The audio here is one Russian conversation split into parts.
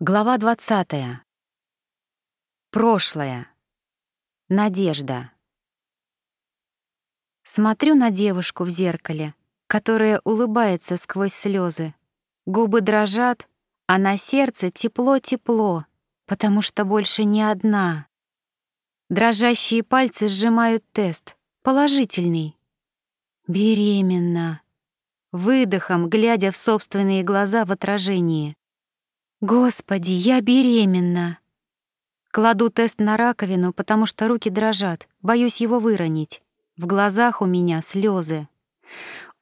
Глава 20. Прошлое. Надежда. Смотрю на девушку в зеркале, которая улыбается сквозь слезы. Губы дрожат, а на сердце тепло-тепло, потому что больше не одна. Дрожащие пальцы сжимают тест, положительный. Беременна. Выдохом, глядя в собственные глаза в отражении. Господи, я беременна. Кладу тест на раковину, потому что руки дрожат, боюсь его выронить. В глазах у меня слезы.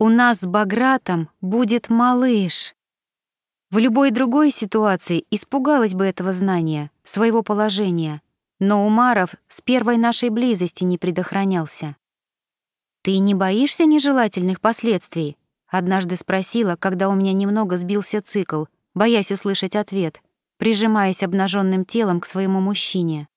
У нас с Багратом будет малыш. В любой другой ситуации испугалась бы этого знания, своего положения, но Умаров с первой нашей близости не предохранялся. «Ты не боишься нежелательных последствий?» — однажды спросила, когда у меня немного сбился цикл, боясь услышать ответ, прижимаясь обнаженным телом к своему мужчине.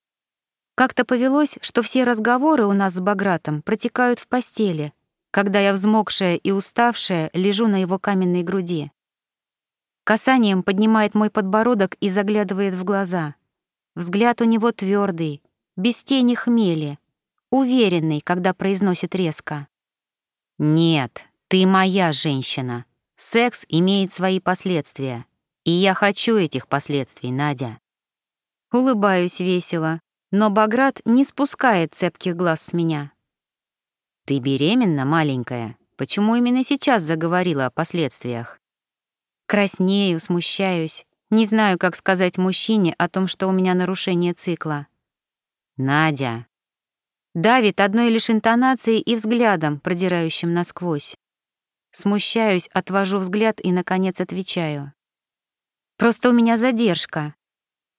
Как-то повелось, что все разговоры у нас с Багратом протекают в постели, когда я взмокшая и уставшая лежу на его каменной груди. Касанием поднимает мой подбородок и заглядывает в глаза. Взгляд у него твердый, без тени хмели, уверенный, когда произносит резко. «Нет, ты моя женщина. Секс имеет свои последствия. И я хочу этих последствий, Надя. Улыбаюсь весело, но Баграт не спускает цепких глаз с меня. Ты беременна, маленькая? Почему именно сейчас заговорила о последствиях? Краснею, смущаюсь, не знаю, как сказать мужчине о том, что у меня нарушение цикла. Надя. Давит одной лишь интонацией и взглядом, продирающим насквозь. Смущаюсь, отвожу взгляд и, наконец, отвечаю. Просто у меня задержка.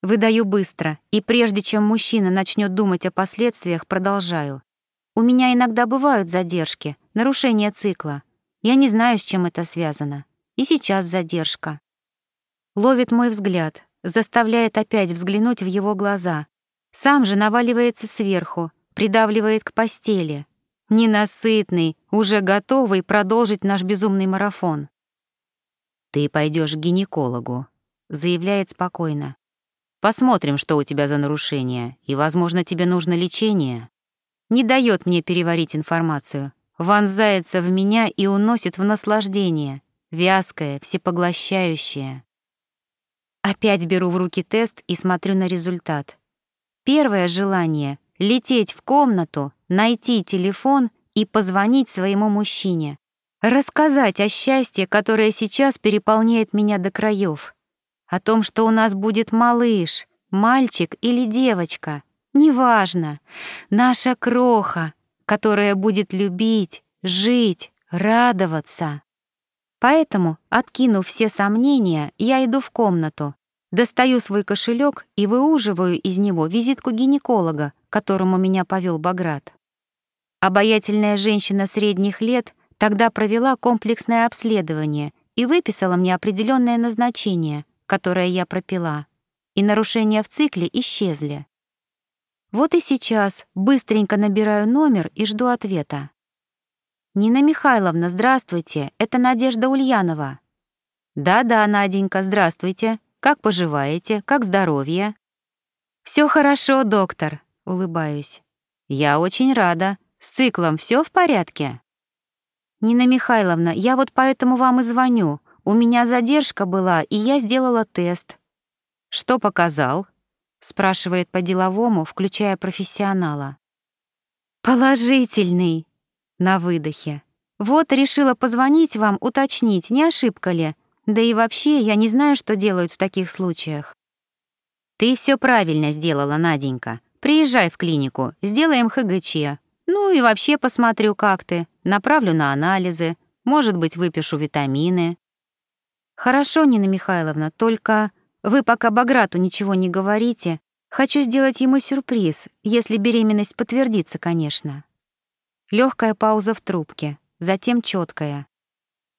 Выдаю быстро, и прежде чем мужчина начнет думать о последствиях, продолжаю. У меня иногда бывают задержки, нарушение цикла. Я не знаю, с чем это связано. И сейчас задержка. Ловит мой взгляд, заставляет опять взглянуть в его глаза. Сам же наваливается сверху, придавливает к постели. Ненасытный, уже готовый продолжить наш безумный марафон. «Ты пойдешь к гинекологу», заявляет спокойно. «Посмотрим, что у тебя за нарушение, и, возможно, тебе нужно лечение». Не дает мне переварить информацию, вонзается в меня и уносит в наслаждение, вязкое, всепоглощающее. Опять беру в руки тест и смотрю на результат. Первое желание — лететь в комнату, найти телефон и позвонить своему мужчине. Рассказать о счастье, которое сейчас переполняет меня до краев о том, что у нас будет малыш, мальчик или девочка, неважно, наша кроха, которая будет любить, жить, радоваться. Поэтому, откинув все сомнения, я иду в комнату, достаю свой кошелек и выуживаю из него визитку гинеколога, которому меня повел Баграт. Обаятельная женщина средних лет тогда провела комплексное обследование и выписала мне определенное назначение — которое я пропила, и нарушения в цикле исчезли. Вот и сейчас быстренько набираю номер и жду ответа. «Нина Михайловна, здравствуйте, это Надежда Ульянова». «Да-да, Наденька, здравствуйте. Как поживаете? Как здоровье?» Все хорошо, доктор», — улыбаюсь. «Я очень рада. С циклом все в порядке?» «Нина Михайловна, я вот поэтому вам и звоню. У меня задержка была, и я сделала тест. Что показал? спрашивает по-деловому, включая профессионала. Положительный. На выдохе. Вот решила позвонить вам, уточнить, не ошибка ли. Да и вообще, я не знаю, что делают в таких случаях. Ты все правильно сделала, Наденька. Приезжай в клинику, сделаем ХГЧ. Ну и вообще посмотрю, как ты. Направлю на анализы. Может быть, выпишу витамины. «Хорошо, Нина Михайловна, только вы пока Баграту ничего не говорите. Хочу сделать ему сюрприз, если беременность подтвердится, конечно». Легкая пауза в трубке, затем четкая.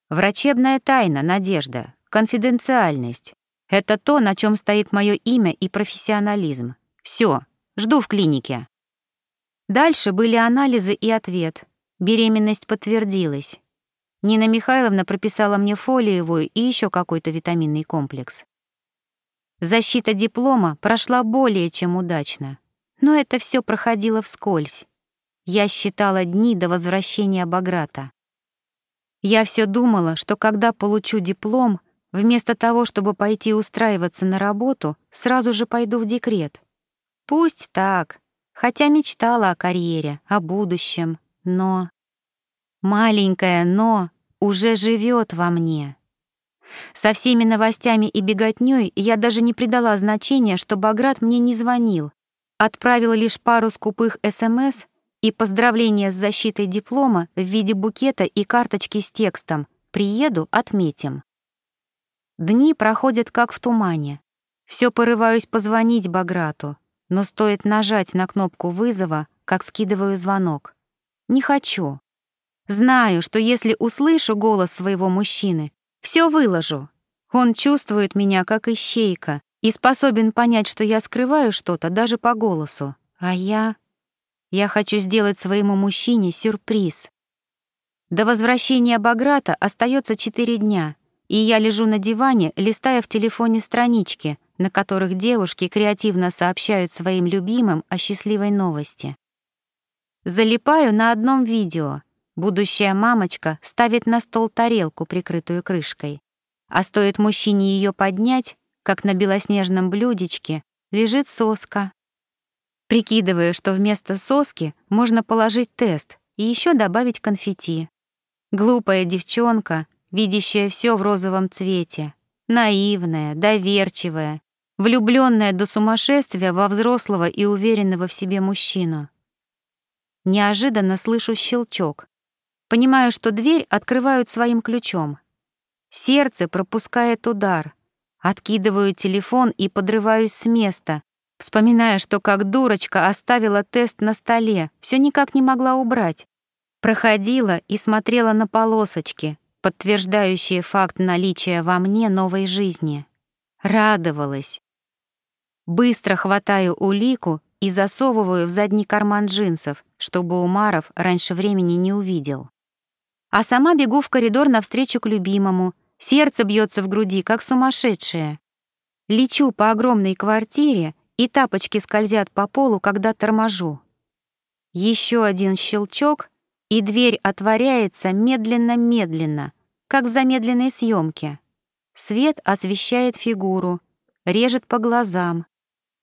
«Врачебная тайна, Надежда, конфиденциальность. Это то, на чем стоит мое имя и профессионализм. Все, жду в клинике». Дальше были анализы и ответ. Беременность подтвердилась. Нина Михайловна прописала мне фолиевую и еще какой-то витаминный комплекс. Защита диплома прошла более чем удачно, но это все проходило вскользь. Я считала дни до возвращения Баграта. Я все думала, что когда получу диплом, вместо того, чтобы пойти устраиваться на работу, сразу же пойду в декрет. Пусть так, хотя мечтала о карьере, о будущем, но... Маленькое «но» уже живет во мне. Со всеми новостями и беготнёй я даже не придала значения, что Баграт мне не звонил, отправила лишь пару скупых СМС и поздравления с защитой диплома в виде букета и карточки с текстом «Приеду, отметим». Дни проходят как в тумане. Все порываюсь позвонить Баграту, но стоит нажать на кнопку вызова, как скидываю звонок. Не хочу. Знаю, что если услышу голос своего мужчины, все выложу. Он чувствует меня как ищейка и способен понять, что я скрываю что-то даже по голосу. А я... Я хочу сделать своему мужчине сюрприз. До возвращения Баграта остается четыре дня, и я лежу на диване, листая в телефоне странички, на которых девушки креативно сообщают своим любимым о счастливой новости. Залипаю на одном видео. Будущая мамочка ставит на стол тарелку, прикрытую крышкой. А стоит мужчине ее поднять, как на белоснежном блюдечке лежит соска, Прикидываю, что вместо соски можно положить тест и еще добавить конфетти. Глупая девчонка, видящая все в розовом цвете, наивная, доверчивая, влюбленная до сумасшествия во взрослого и уверенного в себе мужчину. Неожиданно слышу щелчок. Понимаю, что дверь открывают своим ключом. Сердце пропускает удар. Откидываю телефон и подрываюсь с места, вспоминая, что как дурочка оставила тест на столе, все никак не могла убрать. Проходила и смотрела на полосочки, подтверждающие факт наличия во мне новой жизни. Радовалась. Быстро хватаю улику и засовываю в задний карман джинсов, чтобы Умаров раньше времени не увидел. А сама бегу в коридор навстречу к любимому, сердце бьется в груди, как сумасшедшее. Лечу по огромной квартире и тапочки скользят по полу, когда торможу. Еще один щелчок, и дверь отворяется медленно-медленно, как в замедленной съемке. Свет освещает фигуру, режет по глазам,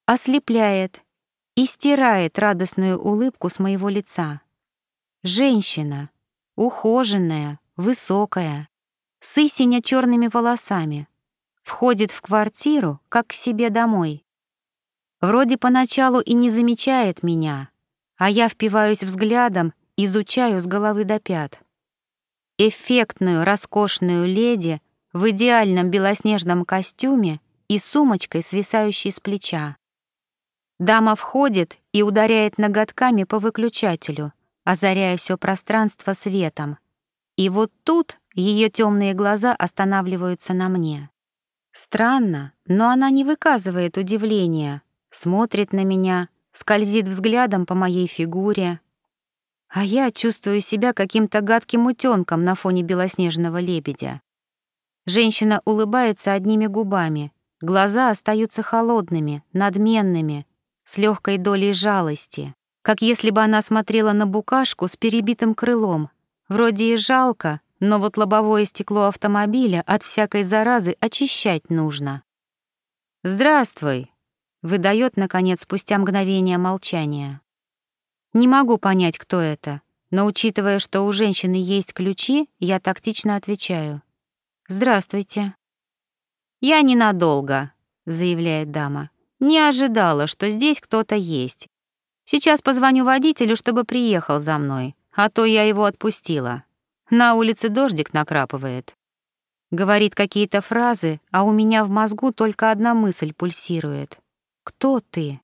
ослепляет и стирает радостную улыбку с моего лица. Женщина, ухоженная, высокая, с истиня черными волосами, входит в квартиру, как к себе домой. Вроде поначалу и не замечает меня, а я впиваюсь взглядом, изучаю с головы до пят. Эффектную, роскошную леди в идеальном белоснежном костюме и сумочкой, свисающей с плеча. Дама входит и ударяет ноготками по выключателю, озаряя все пространство светом. И вот тут ее темные глаза останавливаются на мне. Странно, но она не выказывает удивления, смотрит на меня, скользит взглядом по моей фигуре. А я чувствую себя каким-то гадким утёнком на фоне белоснежного лебедя. Женщина улыбается одними губами, глаза остаются холодными, надменными, с легкой долей жалости, как если бы она смотрела на букашку с перебитым крылом. Вроде и жалко, но вот лобовое стекло автомобиля от всякой заразы очищать нужно. «Здравствуй», выдает, наконец, спустя мгновение молчания. Не могу понять, кто это, но, учитывая, что у женщины есть ключи, я тактично отвечаю. «Здравствуйте». «Я ненадолго», — заявляет дама. «Не ожидала, что здесь кто-то есть. Сейчас позвоню водителю, чтобы приехал за мной, а то я его отпустила. На улице дождик накрапывает». Говорит какие-то фразы, а у меня в мозгу только одна мысль пульсирует. Кто ты?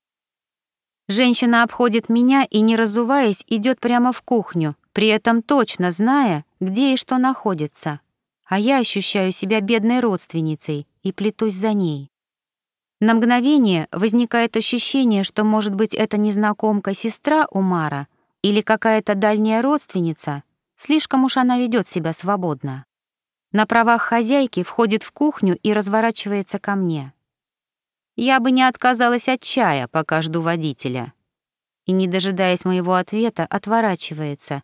Женщина обходит меня и, не разуваясь, идет прямо в кухню, при этом точно зная, где и что находится. А я ощущаю себя бедной родственницей и плетусь за ней. На мгновение возникает ощущение, что, может быть, это незнакомка сестра Умара или какая-то дальняя родственница. Слишком уж она ведет себя свободно. На правах хозяйки входит в кухню и разворачивается ко мне. я бы не отказалась от чая, пока жду водителя. И, не дожидаясь моего ответа, отворачивается,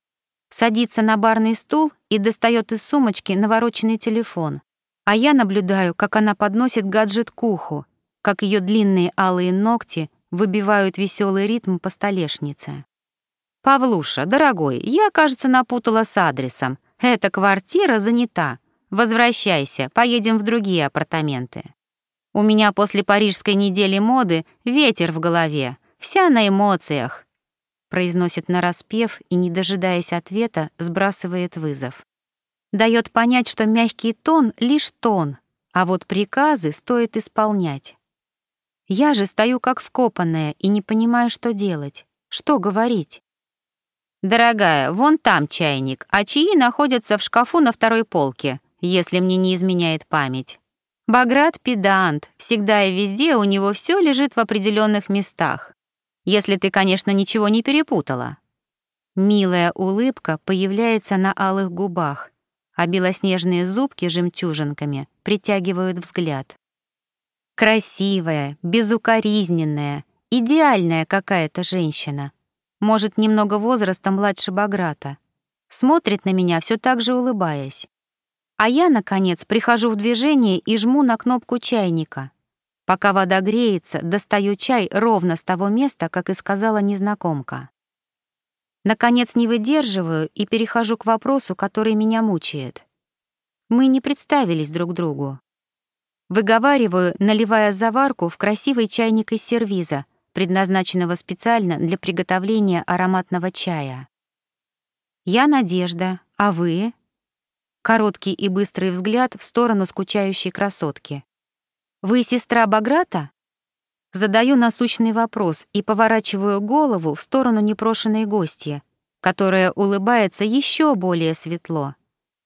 садится на барный стул и достает из сумочки навороченный телефон. А я наблюдаю, как она подносит гаджет к уху, как ее длинные алые ногти выбивают веселый ритм по столешнице. «Павлуша, дорогой, я, кажется, напутала с адресом. Эта квартира занята. Возвращайся, поедем в другие апартаменты. У меня после парижской недели моды ветер в голове, вся на эмоциях», произносит нараспев и, не дожидаясь ответа, сбрасывает вызов. Дает понять, что мягкий тон — лишь тон, а вот приказы стоит исполнять. Я же стою как вкопанная и не понимаю, что делать, что говорить. «Дорогая, вон там чайник, а чаи находятся в шкафу на второй полке, если мне не изменяет память. Баграт — педант, всегда и везде у него все лежит в определенных местах. Если ты, конечно, ничего не перепутала». Милая улыбка появляется на алых губах, а белоснежные зубки жемчужинками притягивают взгляд. Красивая, безукоризненная, идеальная какая-то женщина. Может, немного возраста младше Баграта. Смотрит на меня, все так же улыбаясь. А я, наконец, прихожу в движение и жму на кнопку чайника. Пока вода греется, достаю чай ровно с того места, как и сказала незнакомка. Наконец не выдерживаю и перехожу к вопросу, который меня мучает. Мы не представились друг другу. Выговариваю, наливая заварку в красивый чайник из сервиза, предназначенного специально для приготовления ароматного чая. «Я Надежда, а вы?» Короткий и быстрый взгляд в сторону скучающей красотки. «Вы сестра Баграта?» Задаю насущный вопрос и поворачиваю голову в сторону непрошенной гостья, которая улыбается еще более светло.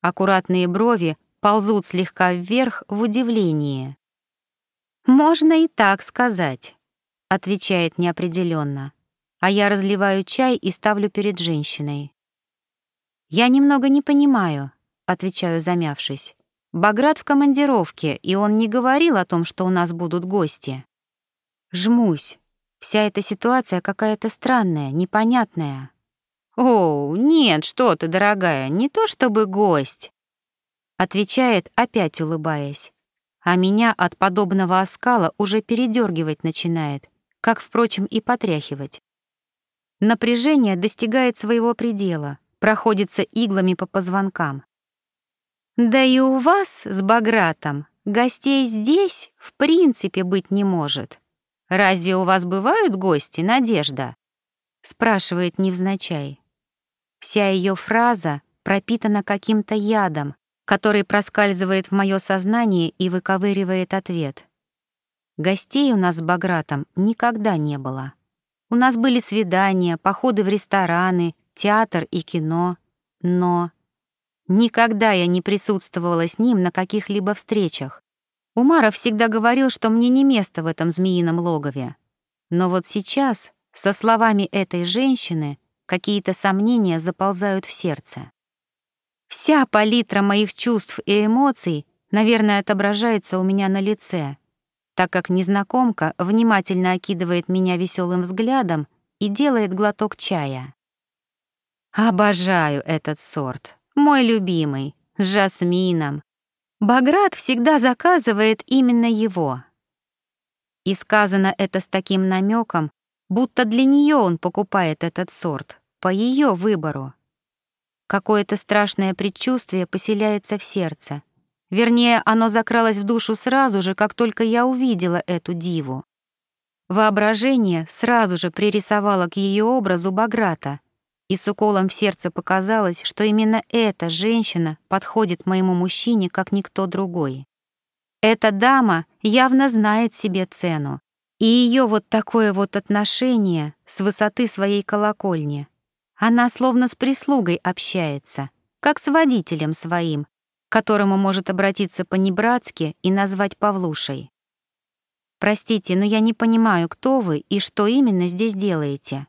Аккуратные брови ползут слегка вверх в удивлении. «Можно и так сказать», — отвечает неопределенно, а я разливаю чай и ставлю перед женщиной. «Я немного не понимаю», отвечаю, замявшись. Баграт в командировке, и он не говорил о том, что у нас будут гости. Жмусь. Вся эта ситуация какая-то странная, непонятная. «О, нет, что ты, дорогая, не то чтобы гость», — отвечает, опять улыбаясь. А меня от подобного оскала уже передергивать начинает, как, впрочем, и потряхивать. Напряжение достигает своего предела, проходится иглами по позвонкам. Да и у вас с Багратом гостей здесь в принципе быть не может. Разве у вас бывают гости, Надежда? спрашивает невзначай. Вся ее фраза пропитана каким-то ядом, который проскальзывает в мое сознание и выковыривает ответ. Гостей у нас с Багратом никогда не было. У нас были свидания, походы в рестораны, театр и кино, но Никогда я не присутствовала с ним на каких-либо встречах. Умаров всегда говорил, что мне не место в этом змеином логове. Но вот сейчас, со словами этой женщины, какие-то сомнения заползают в сердце. Вся палитра моих чувств и эмоций, наверное, отображается у меня на лице, так как незнакомка внимательно окидывает меня веселым взглядом и делает глоток чая. Обожаю этот сорт мой любимый, с жасмином. Баграт всегда заказывает именно его. И сказано это с таким намеком, будто для нее он покупает этот сорт, по ее выбору. Какое-то страшное предчувствие поселяется в сердце. Вернее, оно закралось в душу сразу же, как только я увидела эту диву. Воображение сразу же пририсовало к ее образу Баграта — и с уколом в сердце показалось, что именно эта женщина подходит моему мужчине, как никто другой. Эта дама явно знает себе цену, и ее вот такое вот отношение с высоты своей колокольни. Она словно с прислугой общается, как с водителем своим, к которому может обратиться по-небратски и назвать Павлушей. «Простите, но я не понимаю, кто вы и что именно здесь делаете»,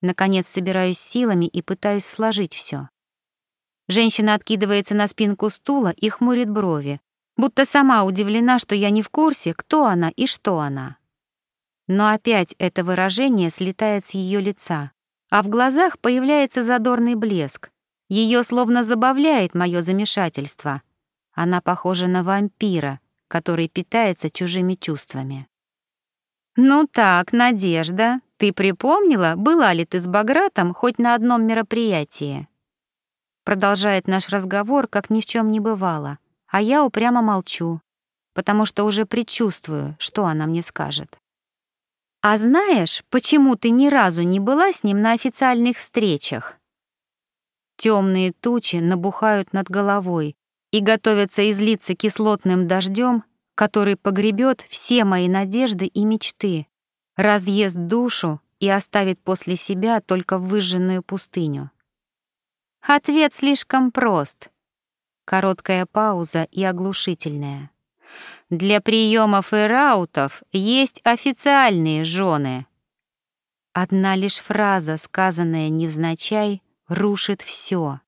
Наконец собираюсь силами и пытаюсь сложить все. Женщина откидывается на спинку стула и хмурит брови, будто сама удивлена, что я не в курсе, кто она и что она. но опять это выражение слетает с ее лица, а в глазах появляется задорный блеск. Ее словно забавляет мое замешательство. Она похожа на вампира, который питается чужими чувствами. «Ну так, Надежда, ты припомнила, была ли ты с Багратом хоть на одном мероприятии?» Продолжает наш разговор, как ни в чем не бывало, а я упрямо молчу, потому что уже предчувствую, что она мне скажет. «А знаешь, почему ты ни разу не была с ним на официальных встречах?» Темные тучи набухают над головой и готовятся излиться кислотным дождем, который погребет все мои надежды и мечты, разъест душу и оставит после себя только выжженную пустыню. Ответ слишком прост. Короткая пауза и оглушительная. Для приемов и раутов есть официальные жены. Одна лишь фраза, сказанная невзначай, рушит все.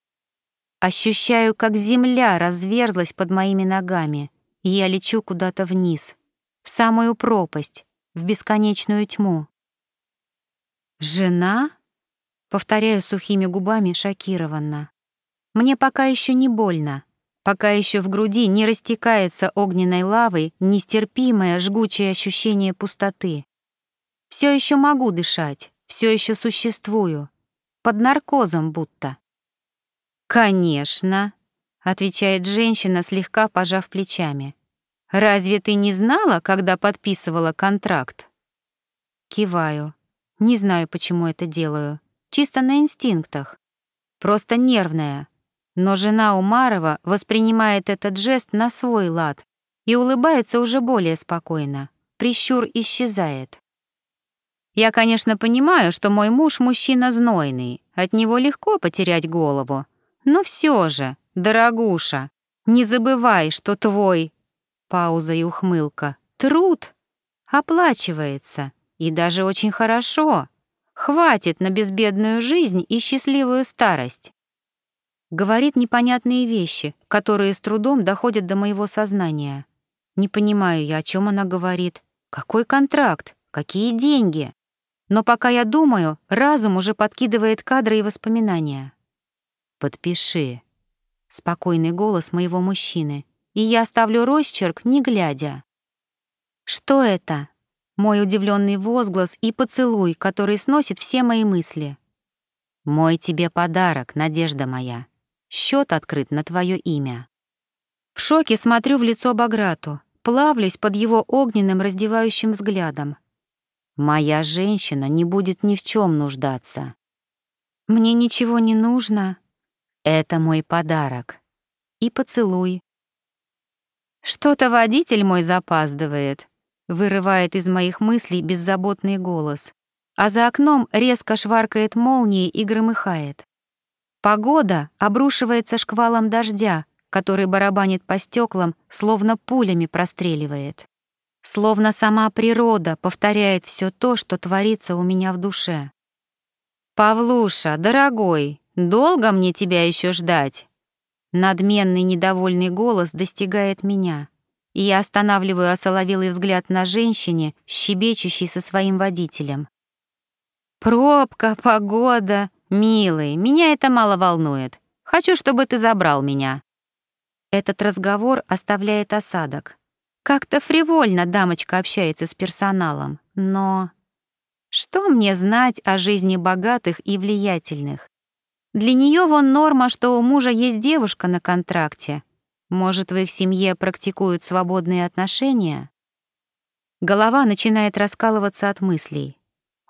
Ощущаю, как земля разверзлась под моими ногами, и я лечу куда-то вниз, в самую пропасть, в бесконечную тьму. «Жена?» — повторяю сухими губами шокированно. «Мне пока еще не больно, пока еще в груди не растекается огненной лавой нестерпимое жгучее ощущение пустоты. Все еще могу дышать, все еще существую, под наркозом будто. «Конечно», — отвечает женщина, слегка пожав плечами. «Разве ты не знала, когда подписывала контракт?» Киваю. Не знаю, почему это делаю. Чисто на инстинктах. Просто нервная, но жена Умарова воспринимает этот жест на свой лад и улыбается уже более спокойно. Прищур исчезает. Я, конечно, понимаю, что мой муж мужчина знойный, от него легко потерять голову. Но все же, дорогуша, не забывай, что твой... Пауза и ухмылка. Труд оплачивается, и даже очень хорошо. Хватит на безбедную жизнь и счастливую старость. Говорит непонятные вещи, которые с трудом доходят до моего сознания. Не понимаю я, о чем она говорит. Какой контракт? Какие деньги? Но пока я думаю, разум уже подкидывает кадры и воспоминания. «Подпиши», — спокойный голос моего мужчины, и я оставлю росчерк, не глядя. «Что это?» Мой удивленный возглас и поцелуй, который сносит все мои мысли. «Мой тебе подарок, надежда моя», Счет открыт на твое имя. В шоке смотрю в лицо Баграту, плавлюсь под его огненным раздевающим взглядом. Моя женщина не будет ни в чем нуждаться. Мне ничего не нужно. Это мой подарок. И поцелуй. Что-то водитель мой запаздывает, вырывает из моих мыслей беззаботный голос, а за окном резко шваркает молнией и громыхает. Погода обрушивается шквалом дождя, который барабанит по стеклам, словно пулями простреливает. Словно сама природа повторяет все то, что творится у меня в душе. «Павлуша, дорогой, долго мне тебя еще ждать?» Надменный недовольный голос достигает меня, и я останавливаю осоловелый взгляд на женщине, щебечущей со своим водителем. «Пробка, погода, «Милый, меня это мало волнует. Хочу, чтобы ты забрал меня». Этот разговор оставляет осадок. Как-то фривольно дамочка общается с персоналом, но... Что мне знать о жизни богатых и влиятельных? Для нее вон норма, что у мужа есть девушка на контракте. Может, в их семье практикуют свободные отношения? Голова начинает раскалываться от мыслей.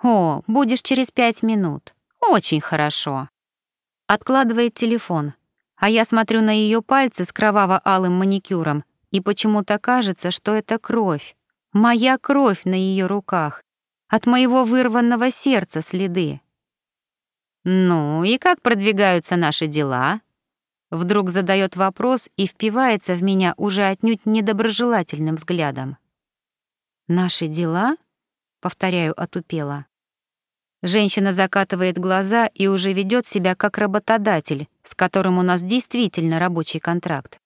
«О, будешь через пять минут. Очень хорошо. Откладывает телефон, а я смотрю на ее пальцы с кроваво-алым маникюром, и почему-то кажется, что это кровь. Моя кровь на ее руках. От моего вырванного сердца следы. «Ну, и как продвигаются наши дела?» Вдруг задает вопрос и впивается в меня уже отнюдь недоброжелательным взглядом. «Наши дела?» — повторяю отупело. Женщина закатывает глаза и уже ведет себя как работодатель, с которым у нас действительно рабочий контракт.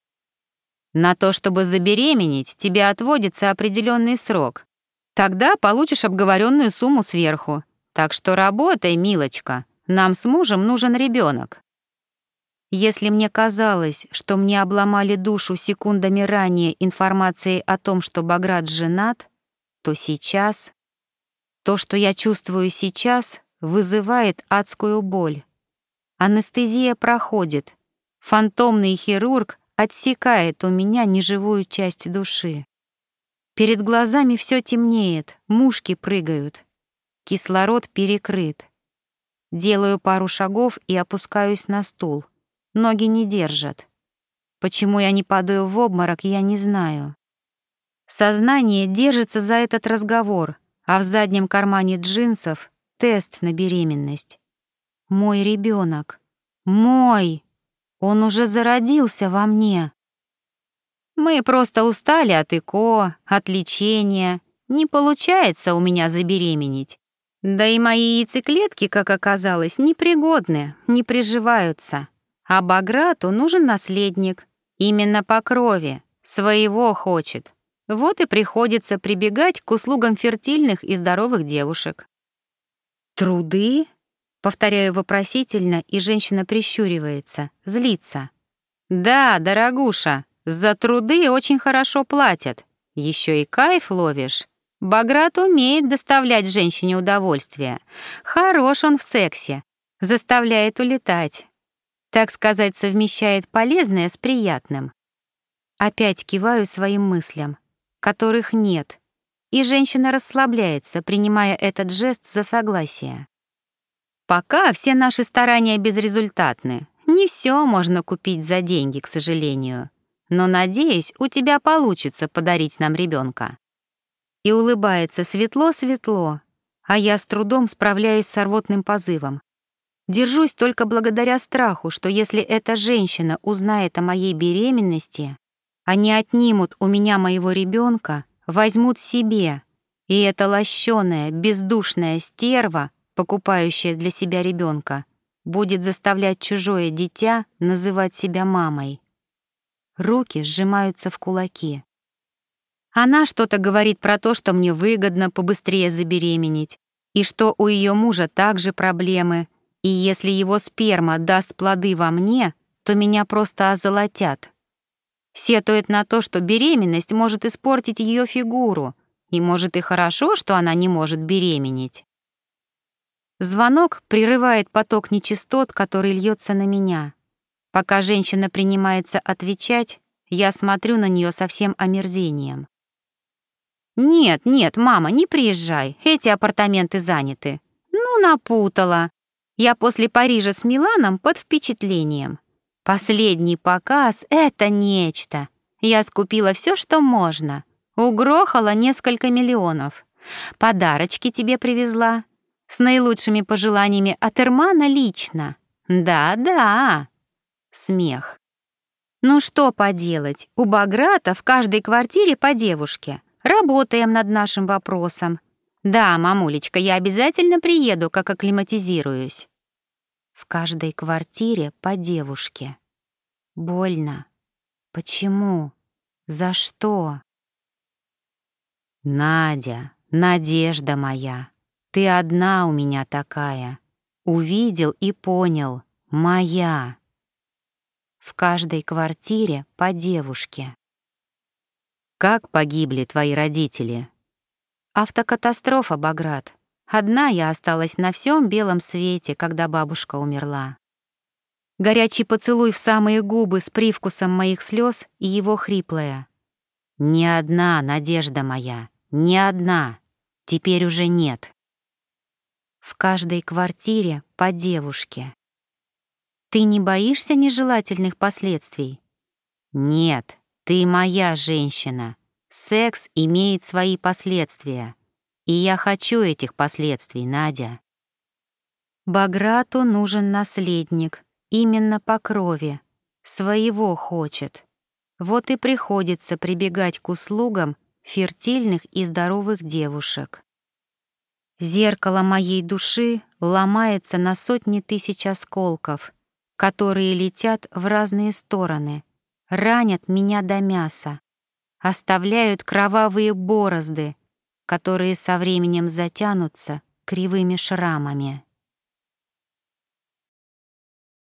На то, чтобы забеременеть, тебе отводится определенный срок. Тогда получишь обговоренную сумму сверху. Так что работай, милочка. Нам с мужем нужен ребенок. Если мне казалось, что мне обломали душу секундами ранее информацией о том, что Баграт женат, то сейчас... То, что я чувствую сейчас, вызывает адскую боль. Анестезия проходит. Фантомный хирург отсекает у меня неживую часть души. Перед глазами все темнеет, мушки прыгают. Кислород перекрыт. Делаю пару шагов и опускаюсь на стул. Ноги не держат. Почему я не падаю в обморок, я не знаю. Сознание держится за этот разговор, а в заднем кармане джинсов — тест на беременность. Мой ребенок, Мой! Он уже зародился во мне. Мы просто устали от ЭКО, от лечения. Не получается у меня забеременеть. Да и мои яйцеклетки, как оказалось, непригодны, не приживаются. А Баграту нужен наследник. Именно по крови. Своего хочет. Вот и приходится прибегать к услугам фертильных и здоровых девушек. «Труды?» — повторяю вопросительно, и женщина прищуривается, злится. «Да, дорогуша, за труды очень хорошо платят. Еще и кайф ловишь. Баграт умеет доставлять женщине удовольствие. Хорош он в сексе. Заставляет улетать. Так сказать, совмещает полезное с приятным. Опять киваю своим мыслям, которых нет, и женщина расслабляется, принимая этот жест за согласие. Пока все наши старания безрезультатны. Не все можно купить за деньги, к сожалению но, надеюсь, у тебя получится подарить нам ребенка. И улыбается светло-светло, а я с трудом справляюсь с рвотным позывом. Держусь только благодаря страху, что если эта женщина узнает о моей беременности, они отнимут у меня моего ребенка, возьмут себе, и эта лощеная, бездушная стерва, покупающая для себя ребенка, будет заставлять чужое дитя называть себя мамой. Руки сжимаются в кулаки. Она что-то говорит про то, что мне выгодно побыстрее забеременеть, и что у ее мужа также проблемы, и если его сперма даст плоды во мне, то меня просто озолотят. Сетует на то, что беременность может испортить ее фигуру, и может и хорошо, что она не может беременеть. Звонок прерывает поток нечистот, который льется на меня. Пока женщина принимается отвечать, я смотрю на нее со всем омерзением. «Нет, нет, мама, не приезжай, эти апартаменты заняты». «Ну, напутала. Я после Парижа с Миланом под впечатлением. Последний показ — это нечто. Я скупила все, что можно. Угрохала несколько миллионов. Подарочки тебе привезла. С наилучшими пожеланиями от Эрмана лично. Да-да. Смех. Ну что поделать, у Баграта в каждой квартире по девушке. Работаем над нашим вопросом. Да, мамулечка, я обязательно приеду, как акклиматизируюсь. В каждой квартире по девушке. Больно. Почему? За что? Надя, надежда моя, ты одна у меня такая. Увидел и понял, моя в каждой квартире по девушке. Как погибли твои родители? Автокатастрофа, Баграт. Одна я осталась на всем белом свете, когда бабушка умерла. Горячий поцелуй в самые губы с привкусом моих слез и его хриплая. «Не одна, надежда моя, не одна, теперь уже нет». В каждой квартире по девушке. Ты не боишься нежелательных последствий? Нет, ты моя женщина. Секс имеет свои последствия. И я хочу этих последствий, Надя. Баграту нужен наследник, именно по крови. Своего хочет. Вот и приходится прибегать к услугам фертильных и здоровых девушек. Зеркало моей души ломается на сотни тысяч осколков — которые летят в разные стороны, ранят меня до мяса, оставляют кровавые борозды, которые со временем затянутся кривыми шрамами.